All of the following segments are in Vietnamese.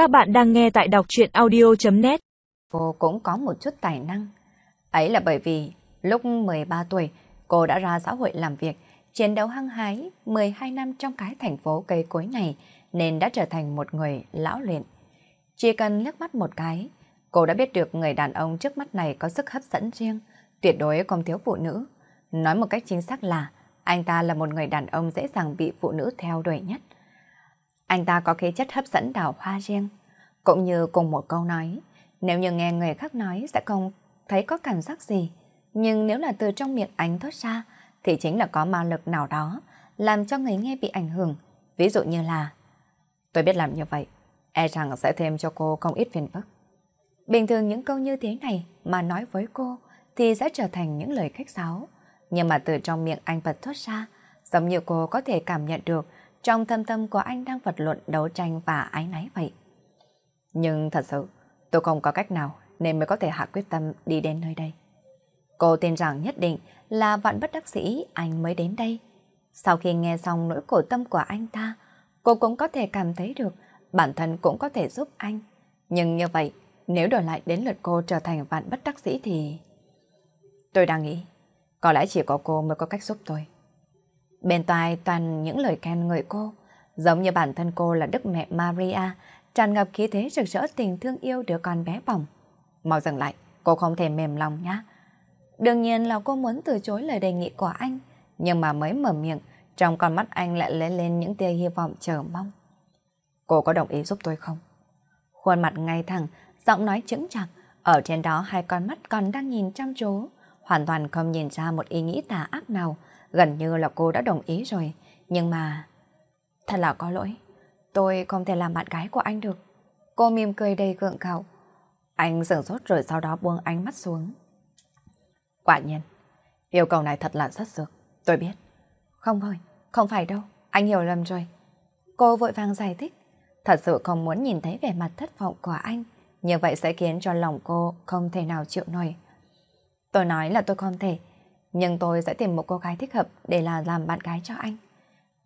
Các bạn đang nghe tại đọc truyện audio.net Cô cũng có một chút tài năng. Ấy là bởi vì lúc 13 tuổi, cô đã ra xã hội làm việc, chiến đấu hăng hái 12 năm trong cái thành phố cây cối này nên đã trở thành một người lão luyện. Chỉ cần liếc mắt một cái, cô đã biết được người đàn ông trước mắt này có sức hấp dẫn riêng, tuyệt đối không thiếu phụ nữ. Nói một cách chính xác là anh ta là một người đàn ông dễ dàng bị phụ nữ theo đuổi nhất. Anh ta có khí chất hấp dẫn đào hoa riêng. Cũng như cùng một câu nói, nếu như nghe người khác nói sẽ không thấy có cảm giác gì. Nhưng nếu là từ trong miệng anh thoát ra, thì chính là có ma lực nào đó, làm cho người nghe bị ảnh hưởng. Ví dụ như là, tôi biết làm như vậy, e rằng sẽ thêm cho cô không ít phiền phức. Bình thường những câu như thế này mà nói với cô thì sẽ trở thành những lời khách sáo. Nhưng mà từ trong miệng anh bật thoát ra, giống như cô có thể cảm nhận được trong thâm tâm của anh đang vật luận đấu tranh và ái náy vậy. Nhưng thật sự, tôi không có cách nào nên mới có thể hạ quyết tâm đi đến nơi đây. Cô tin rằng nhất định là vạn bất đắc sĩ anh mới đến đây. Sau khi nghe xong nỗi khổ tâm của anh ta, cô cũng có thể cảm thấy được bản thân cũng có thể giúp anh. Nhưng như vậy, nếu đổi lại đến lượt cô trở thành vạn bất đắc sĩ thì... Tôi đang nghĩ, có lẽ chỉ có cô mới có cách giúp tôi. Bên tai toàn những lời khen người cô, giống như bản thân cô là Đức Mẹ Maria, tràn ngập khí thế rực rỡ tình thương yêu đứa con bé bỏng. Mau dừng lại, cô không thể mềm lòng nhá. Đương nhiên là cô muốn từ chối lời đề nghị của anh, nhưng mà mới mở miệng, trong con mắt anh lại lấy lên những tia hy vọng chờ mong. Cô có đồng ý giúp tôi không? Khuôn mặt ngay thẳng, giọng nói chững chặt, ở trên đó hai con mắt còn đang nhìn chăm chú, hoàn toàn không nhìn ra một ý nghĩ tà ác nào, gần như là cô đã đồng ý rồi, nhưng mà... Thật là có lỗi, tôi không thể làm bạn gái của anh được. Cô mỉm cười đầy gượng gạo. Anh sửng sốt rồi sau đó buông ánh mắt xuống. Quả nhiên, yêu cầu này thật là rất dược tôi biết. Không thôi, không phải đâu, anh hiểu lầm rồi. Cô vội vàng giải thích, thật sự không muốn nhìn thấy vẻ mặt thất vọng của anh, như vậy sẽ khiến cho lòng cô không thể nào chịu nổi. Tôi nói là tôi không thể, nhưng tôi sẽ tìm một cô gái thích hợp để là làm bạn gái cho anh.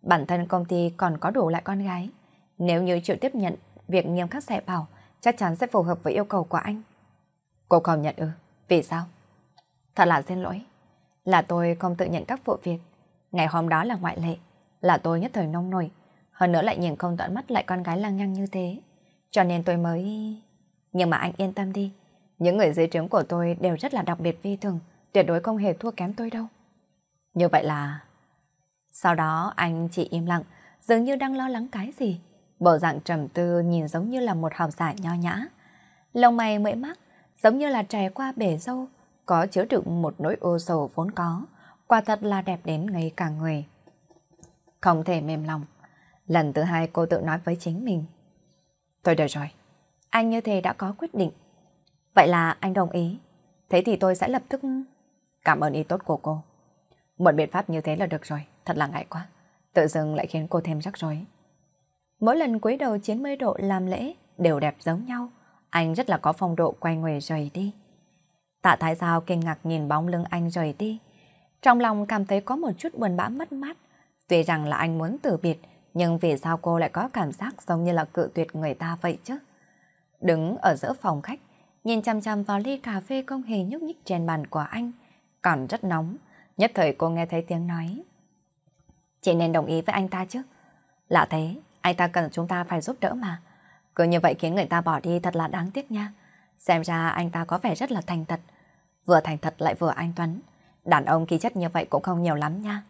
Bản thân công ty còn có đủ lại con gái. Nếu như chịu tiếp nhận việc nghiêm khắc dạy bảo, chắc chắn sẽ phù hợp với yêu cầu của anh. Cô không nhận ư? Vì sao? Thật là xin lỗi. Là tôi không tự nhận các vụ việc. Ngày hôm đó là ngoại lệ. Là tôi nhất thời nông nổi. Hơn nữa lại nhìn không tận mắt lại con gái lang nhăng như thế. Cho nên tôi mới... Nhưng mà anh yên tâm đi. Những người dưới trướng của tôi đều rất là đặc biệt vi thường tuyệt đối không hề thua kém tôi đâu. Như vậy là... Sau đó anh chỉ im lặng, dường như đang lo lắng cái gì. Bộ dạng trầm tư nhìn giống như là một học giả nho nhã. Lông mày mễ mắt, giống như là trải qua bể dâu, có chứa đựng một nỗi ô sầu vốn có. Quả thật là đẹp đến ngay cả người. Không thể mềm lòng. Lần thứ hai cô tự nói với chính mình. Tôi đợi rồi. Anh như thế đã có quyết định. Vậy là anh đồng ý. Thế thì tôi sẽ lập tức Cảm ơn ý tốt của cô. Một biện pháp như thế là được rồi, thật là ngại quá. Tự dưng lại khiến cô thêm rắc rối. Mỗi lần cúi đầu 90 độ làm lễ đều đẹp giống nhau. Anh rất là có phong độ quay người rời đi. Tạ Thái Giao kinh ngạc nhìn bóng lưng anh rời đi. Trong lòng cảm thấy có một chút buồn bã mất mát. Tuy rằng là anh muốn từ biệt, nhưng vì sao cô lại có cảm giác giống như là cự tuyệt người ta vậy chứ? Đứng ở giữa phòng khách, nhìn chăm chăm vào ly cà phê không hề nhúc nhích trên bàn của anh, còn rất nóng. Nhất thời cô nghe thấy tiếng nói. Chị nên đồng ý với anh ta chứ. Lạ thế, anh ta cần chúng ta phải giúp đỡ mà. Cứ như vậy khiến người ta bỏ đi thật là đáng tiếc nha. Xem ra anh ta có vẻ rất là thành thật. Vừa thành thật lại vừa anh Tuấn. Đàn ông khí chất như vậy cũng không nhiều lắm nha.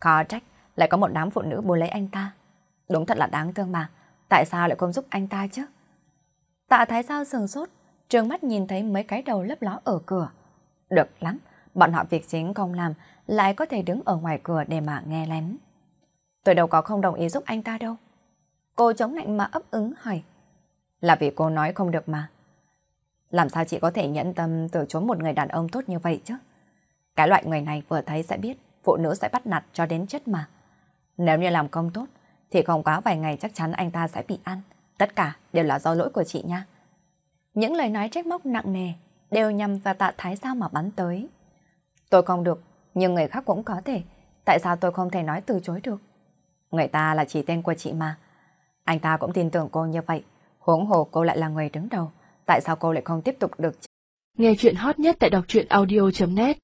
Khó trách, lại có một đám phụ nữ bù lấy anh ta. Đúng thật là đáng thương mà. Tại sao lại không giúp anh ta chứ? Tạ Thái Giao sừng sốt, trường mắt nhìn thấy mấy cái đầu lấp ló ở cửa. Được lắm, bọn họ việc chính không làm, lại có thể đứng ở ngoài cửa để mà nghe lén. Tôi đâu có không đồng ý giúp anh ta đâu. Cô chống lạnh mà ấp ứng hỏi. Là vì cô nói không được mà. Làm sao chị có thể nhẫn tâm từ chối một người đàn ông tốt như vậy chứ? Cái loại người này vừa thấy sẽ biết phụ nữ sẽ bắt nạt cho đến chết mà. Nếu như làm công tốt, thì không quá vài ngày chắc chắn anh ta sẽ bị ăn. Tất cả đều là do lỗi của chị nha. Những lời nói trách móc nặng nề đều nhằm vào tạ thái sao mà bắn tới. Tôi không được, nhưng người khác cũng có thể. Tại sao tôi không thể nói từ chối được? Người ta là chỉ tên của chị mà. Anh ta cũng tin tưởng cô như vậy. Huống hồ cô lại là người đứng đầu, tại sao cô lại không tiếp tục được? Nghe chuyện hot nhất tại đọc truyện audio.net